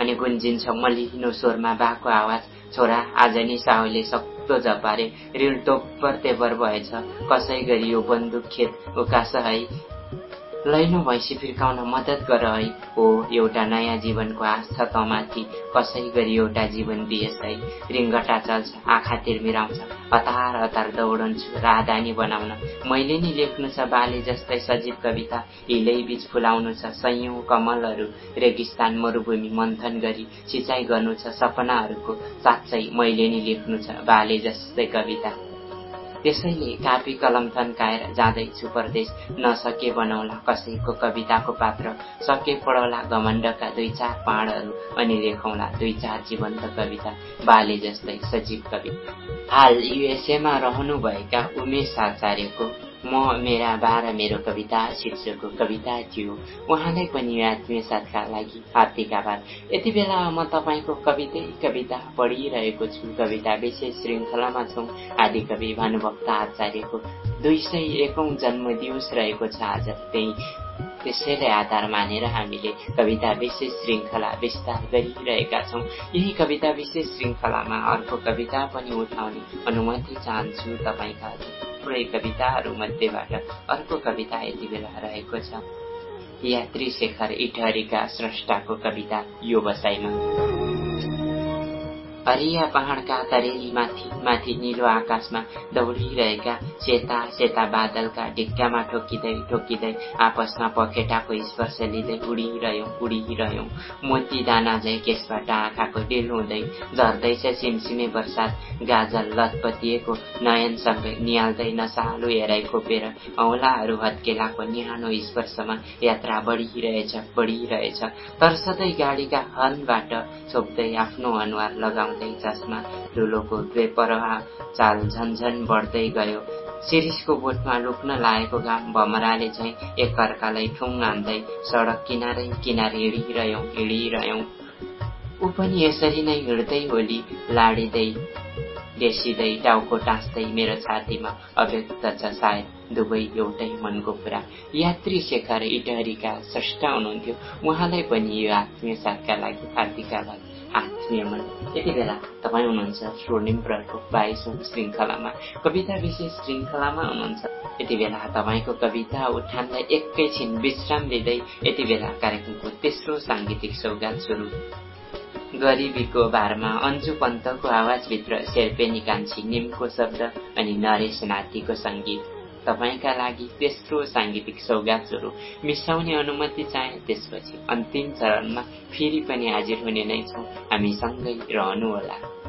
अनि गुन्जिन्छ मलिनो स्वरमा बाको आवाज। छोरा आज नि साहुले सक्दो झपारे ऋण तोब्बर तेब्बर भएछ। कसै गरी यो बन्दुक खेत उकास है लैनो भैँसी फिर्काउन मद्दत गर है। एउटा नयाँ जीवनको छ तमाथि कसै गरी एउटा जीवन दिएस है? रिङ्गटा चल्छ आँखा तिर्मिराउँछ हतार हतार दौडन्छु राहदानी बनाउन। मैले नि लेख्नु छ बाली जस्तै सजीव कविता हिलै बीच फुलाउनु छ सयौं कमलहरू रेगिस्तान मरुभूमि मन्थन गरी सिँचाइ गर्नु छ सपनाहरूको साँच्चै मैले नि लेख्नु छ बाले जस्तै कविता। त्यसैले कापी कलम थन्काएर जाँदैछु परदेश। नसके बनाउला कसैको कविताको पात्र सके पढौला घमण्डका दुई चार पाँडहरू अनि लेखौँला दुई चार जीवन्त कविता बाले जस्तै सजीव कवि हाल युएसएमा रहनुभएका उमेश आचार्यको म मेरा बाह्र मेरो कविता शीर्षकको कविता थियो। उहाँलाई पनि आत्मीय साथका लागि हार्दिक आभार। यति बेला म तपाईँको कवितै कविता पढिरहेको छु। कविता विशेष श्रृङ्खलामा छौँ। आदि कवि भानुभक्त आचार्यको दुई सय एकौँ जन्म दिवस रहेको छ आज। त्यही त्यसैलाई आधार मानेर हामीले कविता विशेष श्रृङ्खला विस्तार गरिरहेका छौँ। यही कविता विशेष श्रृङ्खलामा अर्को कविता पनि उठाउने अनुमति चाहन्छु तपाईँका थुप्रै कविताहरू मध्येबाट अर्को कविता यति बेला रहेको छ। यात्री शेखर इटहरीका स्रष्टाको कविता यो बसाइमा। हरिया पहाडका तरेली माथि निलो आकाशमा दौडिरहेका सेता सेता बादलका ढिक्कामा ठोकिँदै ठोकिँदै आपसमा पखेटाको स्पर्श लिँदै उडिरह्यौँ उडिरह्यौँ मोती दाना झै केसबाट आँखाको डिल हुँदै झर्दैछ सिमसिमे बर्सात गाजल लतपतिएको नयनसँगै निहाल्दै नसालु हेराइ खोपेर औलाहरू हत्केलाको न्यानो स्पर्शमा यात्रा बढिरहेछ बढिरहेछ तर्सदै गाडीका हर्नबाट छोप्दै आफ्नो अनुहार लगाउँदै गर्दै चस्मा धुलोको बेपरवाह चाल झन्झन बढ्दै गयो। शिरिषको बोटमा लुक्न लागेको घाम भमराले झैँ एकअर्कालाई ठुङ हान्दै सडक किनारै किनार हिँडिरह्यौँ हिँडिरह्यौँ। ऊ पनि यसरी नै हिँड्दै होली लाडिँदै डेसिँदै टाउको टाँस्दै मेरो छातीमा अव्यक्त छ सायद दुवै एउटै मनको कुरा। यात्री शेखर इटहरीका स्रष्टा हुनुहुन्थ्यो। उहाँलाई पनि यो आत्मीय साथका लागि हार्दिक आभार। आत्मीयमन यति बेला तपाईँ हुनुहुन्छ स्वर्णिम प्रहरको बाइसौँ श्रृङ्खलामा। कविता विशेष श्रृङ्खलामा हुनुहुन्छ। यति बेला तपाईँको कविता उठानलाई एकैछिन विश्राम लिँदै यति बेला कार्यक्रमको तेस्रो साङ्गीतिक सौगात सुरु। गरिबीको भारमा अन्जु पन्तको आवाजभित्र शेर्पेनी कान्छी निमको शब्द अनि नरेश नातिको सङ्गीत। तपाईँका लागि तेस्रो साङ्गीतिक सौगातहरू मिसाउने अनुमति चाहे त्यसपछि अन्तिम चरणमा फेरि पनि हाजिर हुने नै छौँ। हामी सँगै रहनुहोला।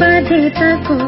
बाधे ताको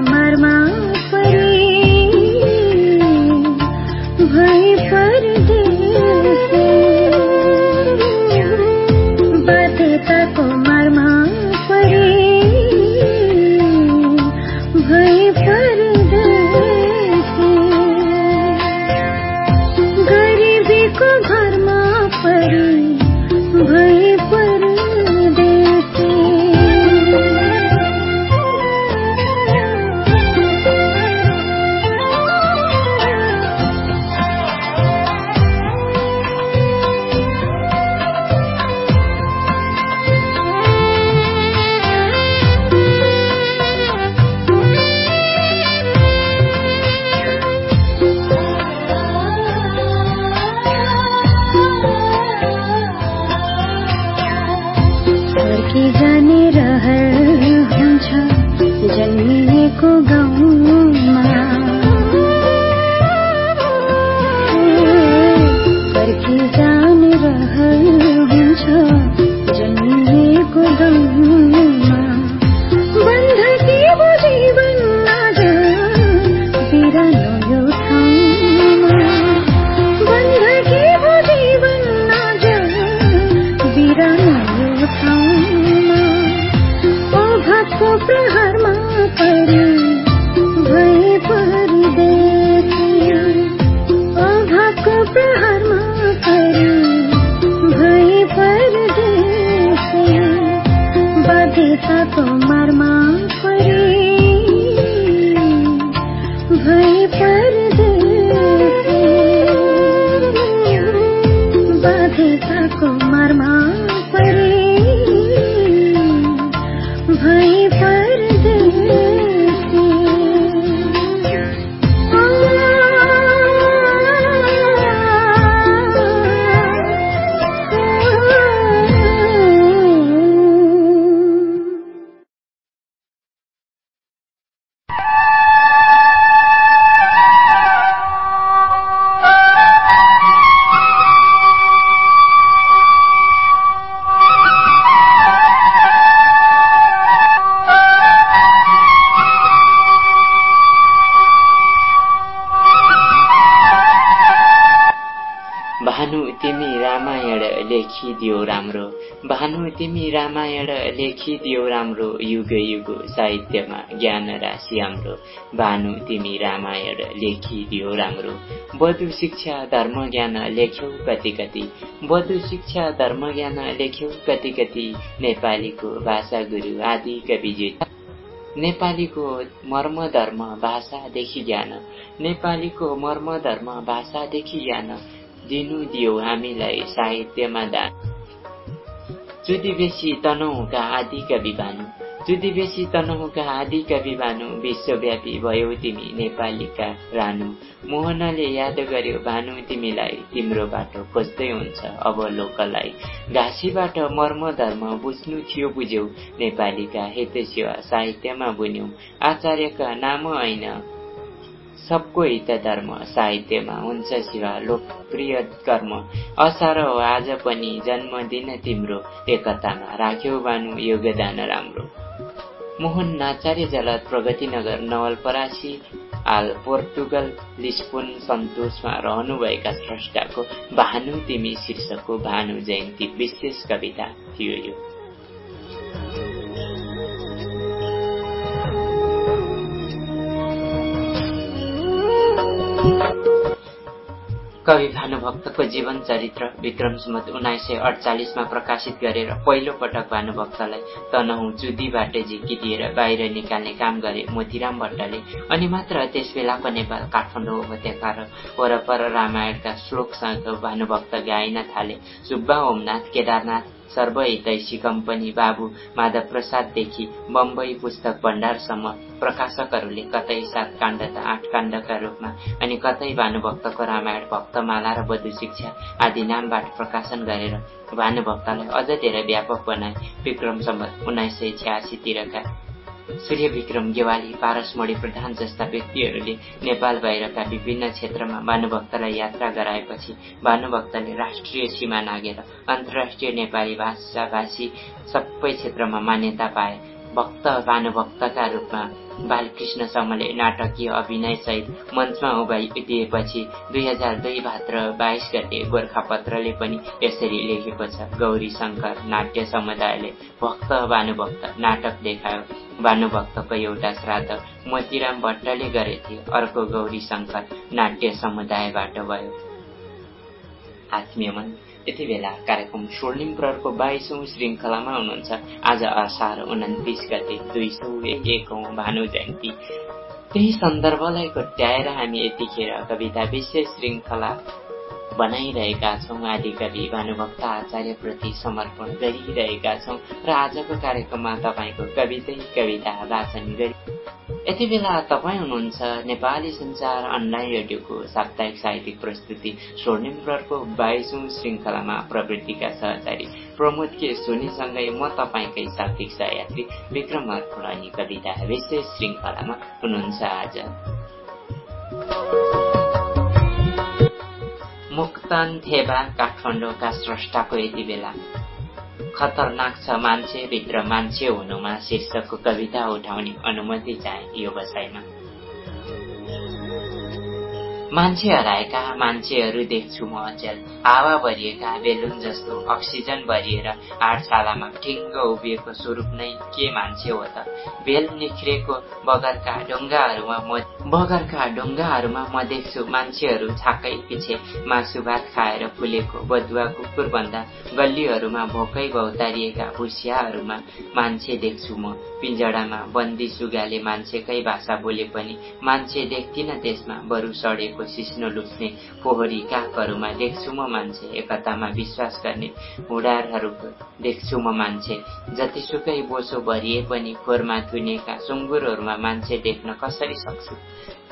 रामायण लेखिदियो राम्रो युग युग साहित्यमा ज्ञान राशि हाम्रो। भानु तिमी रामायण लेखिदियो राम्रो बधु शिक्षा धर्म ज्ञान लेख्यौ कति कति। बधु शिक्षा धर्म ज्ञान लेख्यौ कति कति। नेपालीको भाषा गुरु आदि कवि नेपालीको मर्म धर्म भाषादेखि ज्ञान। नेपालीको मर्म धर्म भाषादेखि ज्ञान। दिनु दियो हामीलाई साहित्यमा दान। जुदी बेसी तनहुका आदि कवि भानु बेसी तनहुका आदि कवि भानु विश्वव्यापी भयो तिमी नेपालीका रानु। मोहनले याद गर्यो भानु तिमीलाई तिम्रो बाटो खोज्दै हुन्छ। अब लोकलाई घाँसीबाट मर्म धर्म बुझ्नु थियो बुझ्यौ। नेपालीका हित सेवा साहित्यमा बुन्यौ। आचार्यका नाम होइन सबको हित धर्म साहित्यमा हुन्छ शिवा लोकप्रिय कर्म। असार हो आज पनि जन्मदिन तिम्रो। एकतामा राख्यौ बानु योगदान राम्रो। मोहन नाचार्य जलद प्रगतिनगर नवलपरासी हाल पोर्टुगल लिस्बोन सन्तोषमा रहनुभएका स्रष्टाको भानु तिमी शीर्षकको भानु जयन्ती विशेष कविता थियो यो। कवि भानुभक्तको जीवन चरित्र विक्रम सम्मत उन्नाइस सय अडचालिसमा प्रकाशित गरेर पहिलो पटक भानुभक्तलाई तनहु चुदीबाट झिकिदिएर बाहिर निकाल्ने काम गरे मोतीराम भट्टले। अनि मात्र त्यस बेलाको नेपाल काठमाडौँ उपत्यका र वरपर रामायणका श्लोकसँग भानुभक्त गाइन थाले। सुब्बा ओमनाथ केदारनाथ सर्वहितैषी कम्पनी बाबु माधव प्रसाददेखि बम्बई पुस्तक भण्डारसम्म प्रकाशकहरूले कतै सात काण्ड त आठ काण्डका रूपमा अनि कतै भानुभक्तको रामायण भक्तमाला र बधु शिक्षा आदि नामबाट प्रकाशन गरेर भानुभक्तलाई अझ धेरै व्यापक बनाए। विक्रम सम्बत उन्नाइस सय छ्यासीतिरका सूर्य विक्रम गेवाली पारसमणि प्रधान जस्ता व्यक्तिहरूले नेपाल बाहिरका विभिन्न क्षेत्रमा भानुभक्तलाई यात्रा गराएपछि भानुभक्तले राष्ट्रिय सीमा नागेर अन्तर्राष्ट्रिय नेपाली भाषाभाषी सबै क्षेत्रमा मान्यता पाए। भक्त भानुभक्तका रूपमा बालकृष्ण समले नाटकीय अभिनयसहित मञ्चमा उभिदिएपछि दुई हजार दुई भाद्र बाइस गते गोर्खापत्रले पनि यसरी लेखेको छ। गौरी शङ्कर नाट्य समुदायले भक्त भानुभक्त नाटक देखायो। भानुभक्तको एउटा श्राद्ध मोतीराम भट्टले गरेथे अर्को गौरी शङ्कर नाट्य समुदायबाट भयो। आत्मीय मन। यति बेला कार्यक्रम स्वर्णिम प्रहरको बाइसौँ श्रृङ्खलामा हुनुहुन्छ। आज असार उन्तिस गते दुई सौ एकौँ भानु जयन्ती त्यही सन्दर्भलाई कोट्याएर हामी यतिखेर कविता विशेष श्रृङ्खला बनाइरहेका छौँ। आदिकवि भानुभक्त आचार्यप्रति समर्पण गरिरहेका छौँ। र आजको कार्यक्रममा तपाईँको कवितै कविता वाचन गरी यति बेला तपाईँ हुनुहुन्छ नेपाली संसार अनलाइन रेडियोको साप्ताहिक साहित्यिक प्रस्तुति स्वर्णिम प्रहरको बाइसौँ श्रृङ्खलामा प्रवृत्तिका सहचारी प्रमोद के सोनीसँगै म तपाईँकै साप्तिक सहयात्री विक्रम अनि कविता विशेष श्रृङ्खलामा हुनुहुन्छ आज। मुक्तन थेबा काठमाडौँका स्रष्टाको यति बेला। खतरनाक छ मान्छेभित्र मान्छे हुनुमा शीर्षकको कविता उठाउने अनुमति चाहे यो बसाइमा। मान्छे हराएका मान्छेहरू देख्छु म अचेल हावा भरिएका बेलुन जस्तो अक्सिजन भरिएर आठशालामा ठिङ्ग उभिएको स्वरूप नै के मान्छे हो त? बेल निख्रेको बगरका ढुङ्गाहरूमा म बगरका ढुङ्गाहरूमा म देख्छु मान्छेहरू छाकै पछि मासु भात खाएर फुलेको बदुवा कुकुर भन्दा गल्लीहरूमा भोकै भौतारिएका भुसियाहरूमा मान्छे देख्छु म। पिंजडामा बन्दी सुगाले मान्छेकै भाषा बोले पनि मान्छे देख्दिन त्यसमा बरु सडेको सिस्नो लुट्ने पोखरी काखहरूमा देख्छु म मान्छे एकतामा विश्वास गर्ने हुडारहरूको देख्छु म मान्छे। जतिसुकै बोसो भरिए पनि खोरमा थुनेका सुँगुरहरूमा मान्छे देख्न कसरी सक्छु?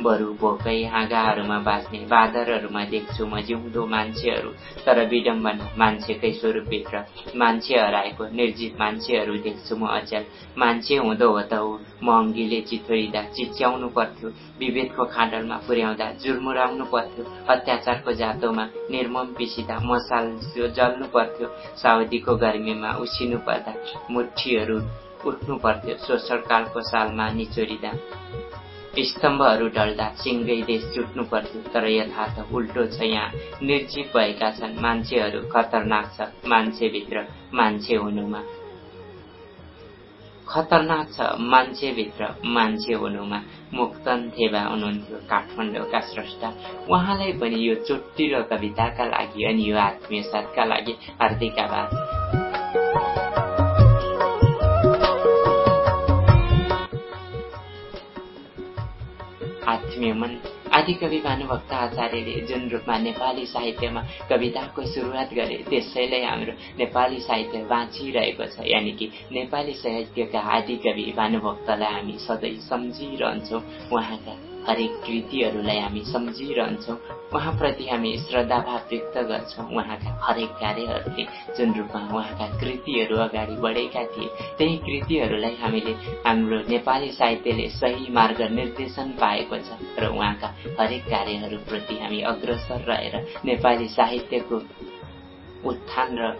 बरु भोकै हाँगाहरूमा बाँच्ने बाँदरहरूमा देख्छु म जिउँदो मान्छेहरू तर विडम्बना मान्छेकै स्वरूपभित्र। मान्छे हराएको निर्जीव मान्छेहरू देख्छु म अचेल। मान्छे हुँदो हो त ऊ महँगीले चिथोरिँदा चिच्याउनु पर्थ्यो। विभेदको खाडलमा पुर्याउँदा जुर्मुराउनु पर्थ्यो। अत्याचारको जातोमा निर्मम पिसिँदा मसाल जल्नु पर्थ्यो। साउदीको गर्मीमा उसिनु पर्दा मुठीहरू उठ्नु पर्थ्यो। शोषणकालको सालमा निचोरिँदा। स्तम्भहरू ढल्दा सिङ्गै देश जुट्नु पर्थ्यो तर यथार्थ उल्टो छ यहाँ। निर्जीव भएका छन् मान्छेहरू खतरनाक छ मान्छेभित्र मान्छे हुनुमा। खतरनाक छ मान्छेभित्र मान्छे हुनुमा। मुक्तन थेवा हुनुहुन्थ्यो काठमाडौँका स्रष्टा। उहाँलाई पनि यो चोटिलो कविताका लागि अनि यो आत्मीय साथका लागि हार्दिक आभार। आत्मीय मन आदिकवि भानुभक्त आचार्यले जुन रूपमा नेपाली साहित्यमा कविताको सुरुवात गरे त्यसैले हाम्रो नेपाली साहित्य बाँचिरहेको छ। यानि कि नेपाली साहित्यका आदिकवि भानुभक्तलाई हामी सधैँ सम्झिरहन्छौँ। उहाँका हरेक कृतिहरूलाई हामी सम्झिरहन्छौँ। उहाँप्रति हामी श्रद्धाभाव व्यक्त गर्छौँ। उहाँका हरेक कार्यहरूले जुन रूपमा उहाँका कृतिहरू अगाडि बढेका थिए त्यही कृतिहरूलाई हामीले हाम्रो नेपाली साहित्यले सही मार्ग निर्देशन पाएको छ र उहाँका हरेक कार्यहरूप्रति हामी अग्रसर रहेर नेपाली साहित्यको उत्थान र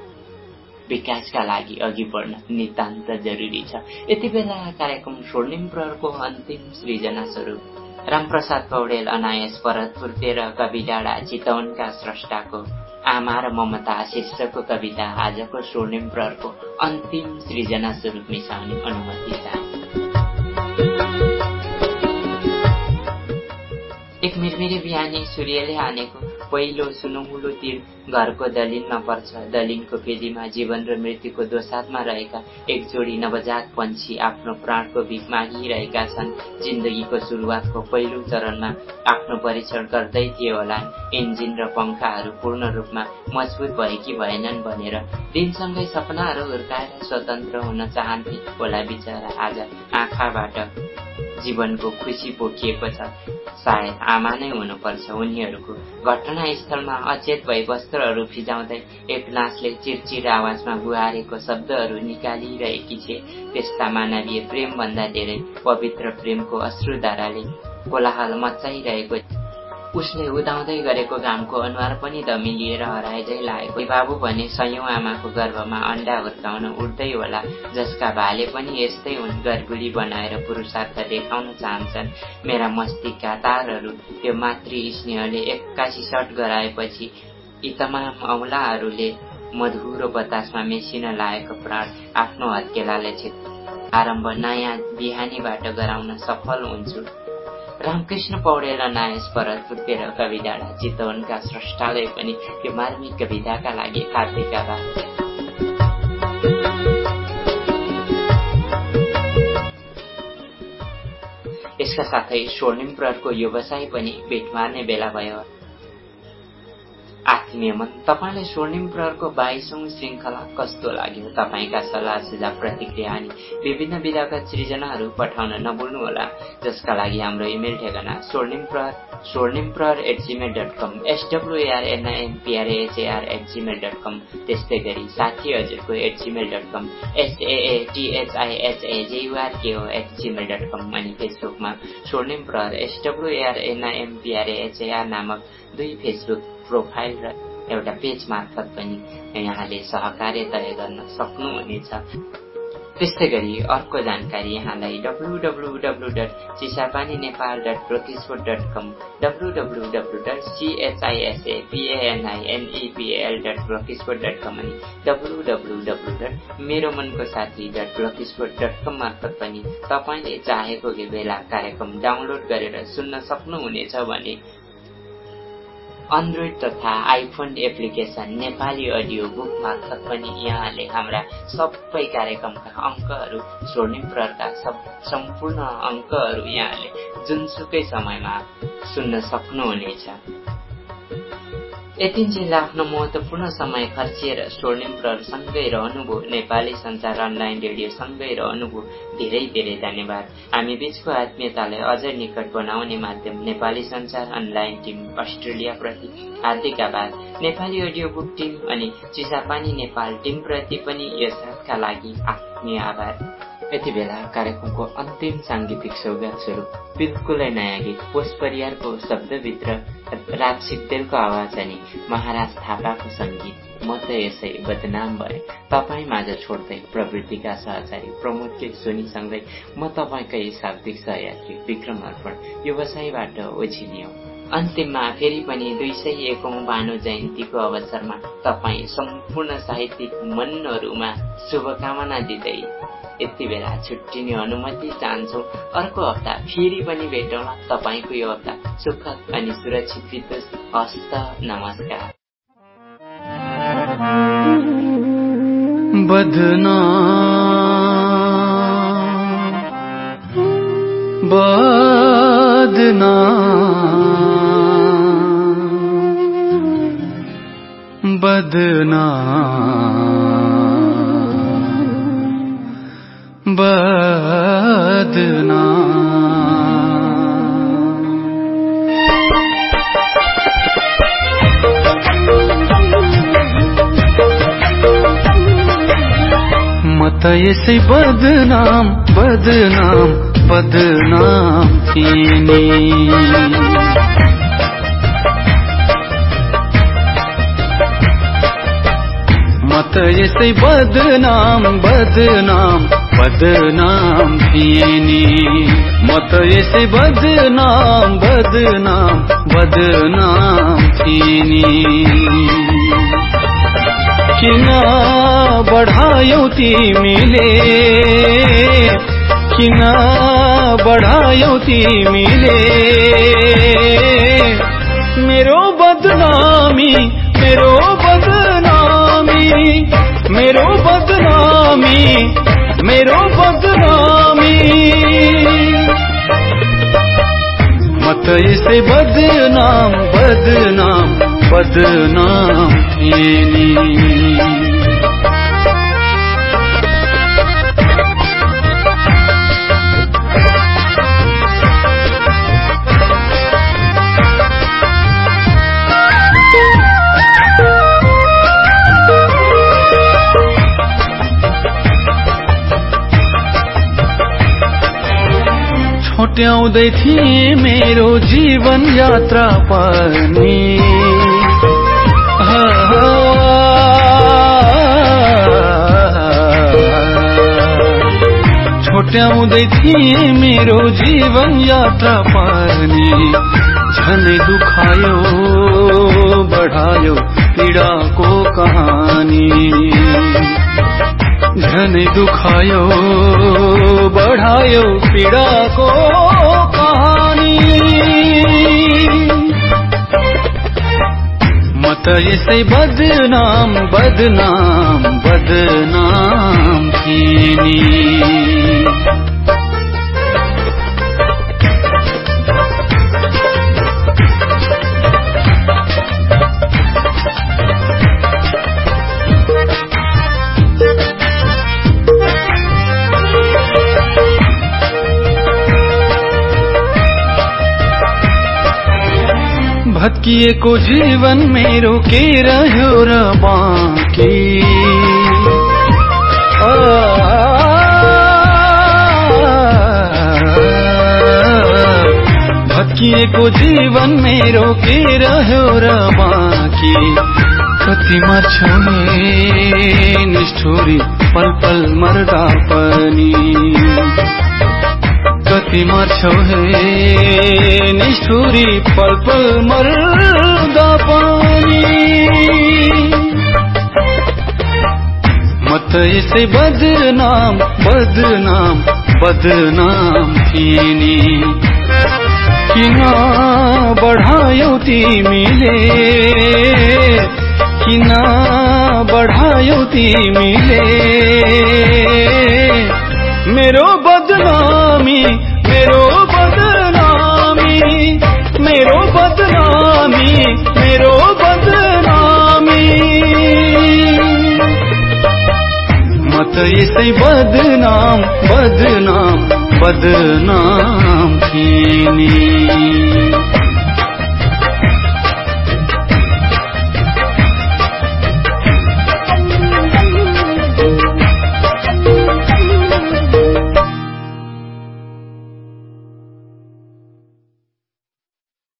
विकासका लागि अघि बढ्न नितान्त जरुरी छ। यति बेला कार्यक्रम स्वर्णिम प्रहरको अन्तिम सृजना स्वरूप रामप्रसाद पौडेल अनायस भरतपुर कवि डाँडा चितवनका स्रष्टाको आमा र ममता शीर्षकको कविता आजको स्वर्णिम प्रहरको अन्तिम सृजना स्वरूप मिसाउने अनुमति चाहे एक मिरमिरे बिहानी सूर्यले हानेको पहिलो सुनौलो तिर घरको दलिनमा पर्छ दलिनको फेदीमा जीवन र मृत्युको दोसादमा रहेका एक जोडी नवजात पन्छी आफ्नो प्राणको भिख मागिरहेका छन्। जिन्दगीको सुरुवातको पहिलो चरणमा आफ्नो परीक्षण गर्दै थिए होला। इन्जिन र पङ्खाहरू पूर्ण रूपमा मजबुत भए कि भएनन् भनेर दिनसँगै सपनाहरू हुर्काएर स्वतन्त्र हुन चाहन्थे होला बिचरा आज आँखाबाट। जीवनको खुसी पोखिएको छ। सायद आमा नै हुनुपर्छ उनीहरूको। घटनास्थलमा अचेत भई वस्त्रहरू फिजाउँदै एक नाचले चिरचिर आवाजमा गुहारेको शब्दहरू निकालिरहेकी छे त्यस्ता मानवीय प्रेमभन्दा धेरै पवित्र प्रेमको अश्रुधाराले कोलाहल मचाइरहेको उसले उदाउँदै गरेको घामको अनुहार पनि धमिलिएर हराएझै लागेको बाबु भने सयौँ आमाको गर्भमा अन्डा हुर्काउन उठ्दै होला जसका भाले पनि यस्तै हुन्। गरगुडी बनाएर पुरुषार्थ देखाउन चाहन्छन् मेरा मस्तिष्कका तारहरू त्यो मातृ स्नेहले एक्कासी सट गराएपछि यी तमाम औलाहरूले मधुरो बतासमा मेसिन लागेको प्राण आफ्नो हत्केलाले आरम्भ नयाँ बिहानीबाट गराउन सफल हुन्छु। रामकृष्ण पौडेल नायस भरतपुर तेह्र कवि डाँडा चितवनका स्रष्टालय पनि यो मार्मिक कविताका लागि हार्दिक आभार। यसका साथै स्वर्णिम प्रहरको व्यवसाय पनि भेट मार्ने बेला भयो। आत्मीय मन तपाईँलाई स्वर्णिम प्रहरको बाइसौँ श्रृङ्खला कस्तो लाग्यो? तपाईँका सल्लाह सुझाव प्रतिक्रिया अनि विभिन्न विधाका सृजनाहरू पठाउन नभुल्नुहोला। जसका लागि हाम्रो इमेल ठेगाना स्वर्णिम Prahar Swarnim Prahar at Gmail dot com एसडब्लुएआरएनआइएमपिआरएचएआर at Gmail dot com त्यस्तै गरी साथी हजुरको at Gmail dot com एसएएटिएचआइएचएजेयुआरकेओ at Gmail dot com अनि फेसबुकमा स्वर्णिम प्रहर एसडब्लुएआरएनआइएमपिआरएचएआर नामक दुई फेसबुक प्रोफाइल र एउटा पेज मार्फत पनि यहाँले सहकार्य तय गर्न सक्नुहुनेछ। त्यस्तै गरी अर्को जानकारी यहाँलाई W W W dot Chisapani Nepal dot blogspot dot com W W W dot सिएचआइएसए पिएनआइएनइपिएल dot blogspot dot com अनि डब्लु डब्लु डब्लु डट मेरो मनको साथी डट ब्रोकिसफोट डट कम मार्फत पनि तपाईँले चाहेको बेला कार्यक्रम डाउनलोड गरेर सुन्न सक्नुहुनेछ भने एन्ड्रोइड तथा iPhone application Nepali audio book मार्फत पनि यहाँले हाम्रा सबै कार्यक्रमका अङ्कहरू स्वर्णिम सब सम्पूर्ण अङ्कहरू यहाँले जुनसुकै समयमा सुन्न सक्नुहुनेछ। यतिन्जेल आफ्नो महत्वपूर्ण समय खर्चिएर स्वर्णिम प्रहरसँगै रहनुभयो नेपाली संचार अनलाइन रेडियोसँगै रहनुभयो धेरै धेरै धन्यवाद। हामी बीचको आत्मीयतालाई अझ निकट बनाउने माध्यम नेपाली संचार अनलाइन टिम अस्ट्रेलियाप्रति हार्दिक आभार। नेपाली अडियो बुक टिम अनि चिसापानी नेपाल टिमप्रति पनि यस हातका लागि आत्मीय आभार। यति बेला कार्यक्रमको अन्तिम साङ्गीतिक सौगात स्वरूप बिल्कुलै नयाँ गीत पोष परिवारको शब्दभित्र राज सिक्देलको आवाज अनि महाराज थापाको सङ्गीत म त यसै बदनाम भए। तपाईँ माझ छोड्दै प्रवृत्तिका सहचारी प्रमोद के सोनीसँगै म तपाईँकै शाब्दिक सहयात्री विक्रम अर्पण व्यवसायबाट ओछिलियौँ अन्तिममा फेरि पनि दुई सय एकौं भानु जयन्तीको अवसरमा तपाईँ सम्पूर्ण साहित्यिक मनहरूमा शुभकामना दिँदै यति बेला छुट्टिने अनुमति चाहन्छौ। अर्को हप्ता फेरि पनि भेटौँला तपाईँको यो हप्ता सुखद अनि सुरक्षित बितोस् हस्त नमस्कार। बदना। बदना। बदना बदना मत ऐसे बदनाम बदनाम बदनाम बदनामी त यसै बदनाम बदनाम बदनाम थिएँ म त यसै बदनाम बदनाम बदनाम थिएँ किन बढायौ तिमीले किन मेरो बदनामी मेरो बदनामी मेरो बदनामी मेरो बदनामी। मत इसे बदनाम बदनाम बदनाम थिएँ छोट्याउँदै थिए मेरो जीवन यात्रा पनि छोट्याउँदै थिए मेरो जीवन यात्रा पनि झनै दुखायो बढायो पीडाको कहानी। झनै दुखायो बढायो पीडाको कहानी। म त यसै बदनाम बदनाम बदनाम थिएँ भत्किएको जीवन मेरो के रह्यो र बाँकी भत्किएको जीवन मेरो के रह्यो र बाँकी कति मर्छौ निष्ठुरी पल पल मर्दा पनि कति मर्छौ हे। निष्ठुरी पल पल मर्दा पनि म त यसै बदनाम बदनाम बदनाम थिएँ नि। किन बढायौ तिमीले? किन बढायौ तिमीले? मेरो त यसै बदनाम बदनाम बदनाम